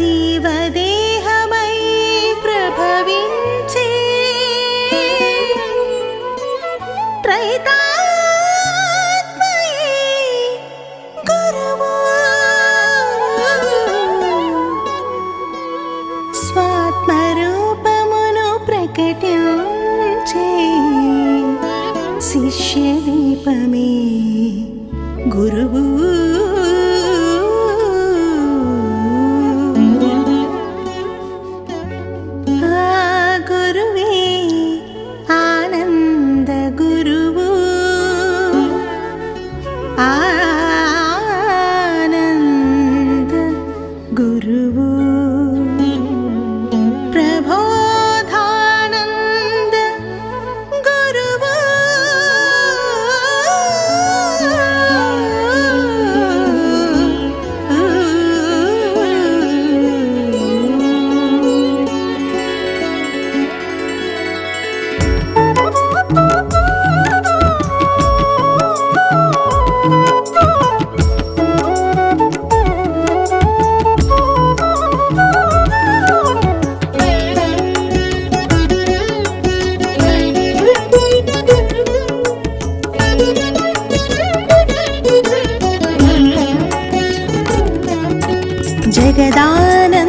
ीवदेहमयि प्रभवी गुरु स्वात्मरूपमु प्रकटे शिष्यरूपमे गुरु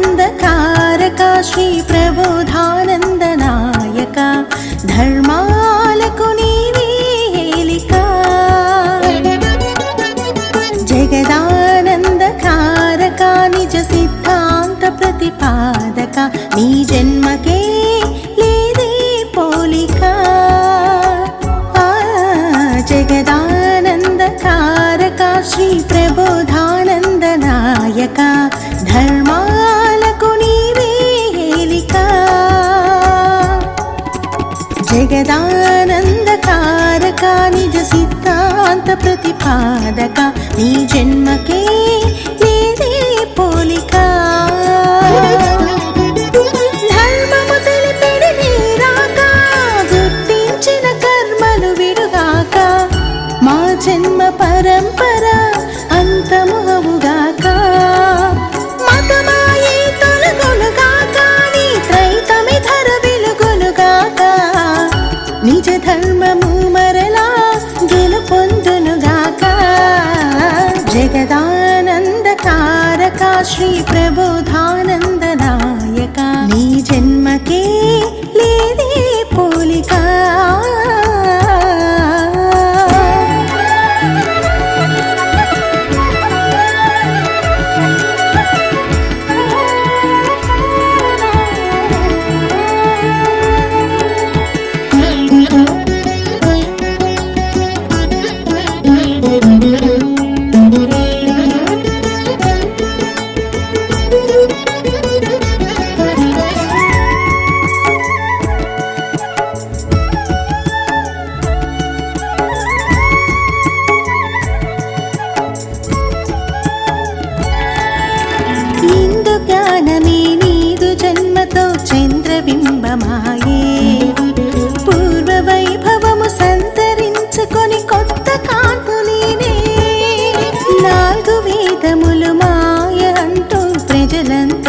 जगदानन्दकारका श्रीप्रबोधानन्दनायका धर्मालकुनीलिका जगदानन्दकारका निजसिद्धान्तप्रतिपादका सिद्धान्त नी जन्मके ప్రతిపాదక నీ జన్మకే जगदानन्दकारका श्रीप्रबोधानन्ददायका जन्मके लेदे पोलिका బింబమాయే పూర్వ వైభవము సంతరించుకొని కొత్త కాంపు నాలుగు వేదములు మాయ అంటూ ప్రజలంత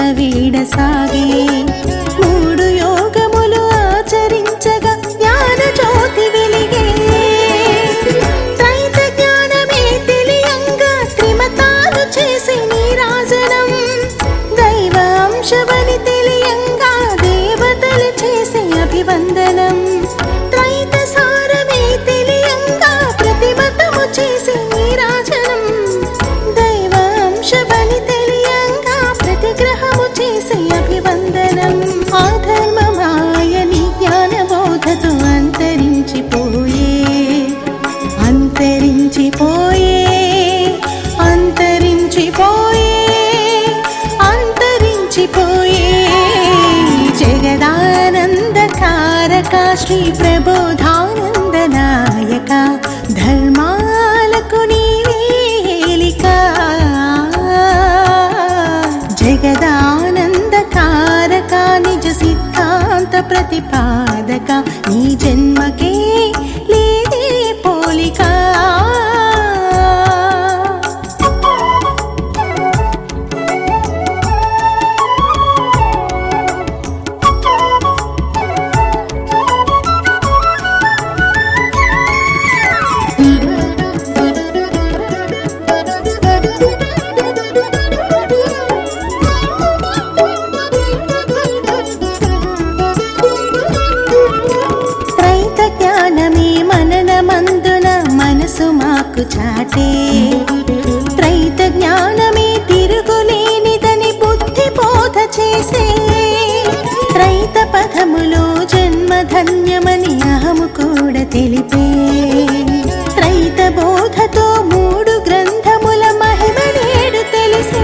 చేసే అభివందనం ఆ ధర్మమాయని జ్ఞానబోధతో అంతరించిపోయే అంతరించిపోయే అంతరించిపోయే అంతరించిపోయే. జగదానంద కారక శ్రీ ప్రబోధానంద నాయక 滴答 నాకు చాటే. త్రైత జ్ఞానమే తిరుగులేనిదని బుద్ధి బోధ చేసే. త్రైత పథములో జన్మధన్యమని అహము కూడా తెలిపే. త్రైత బోధతో మూడు గ్రంథముల మహిమ నేడు తెలిసే.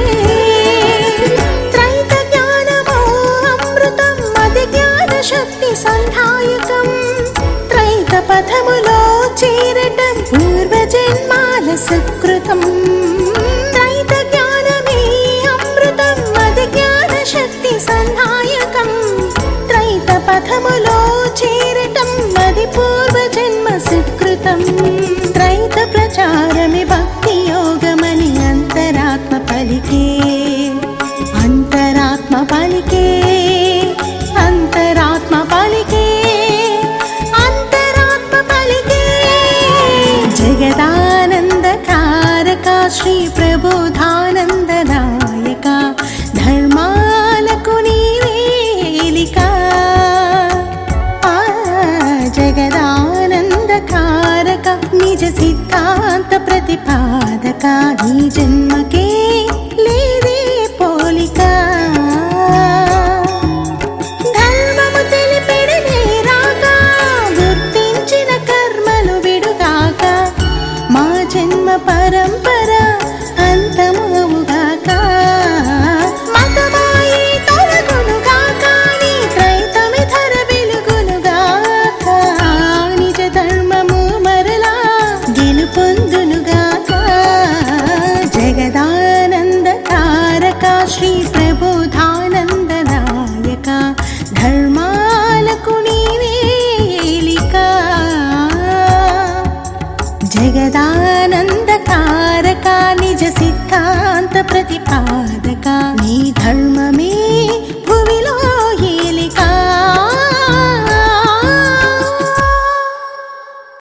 త్రైత జ్ఞానమో అమృతం అది జ్ఞాన శక్తి సంధాయకం ीरटं मणिपूर्वजन्म सुत्कृतं त्रैतप्रचार జగదానందకారక నిజ సిద్ధాంత ప్రతిపాదక నీ జన్మకే లేదే పోలిక. जगदानन्दकारका निजसिद्धा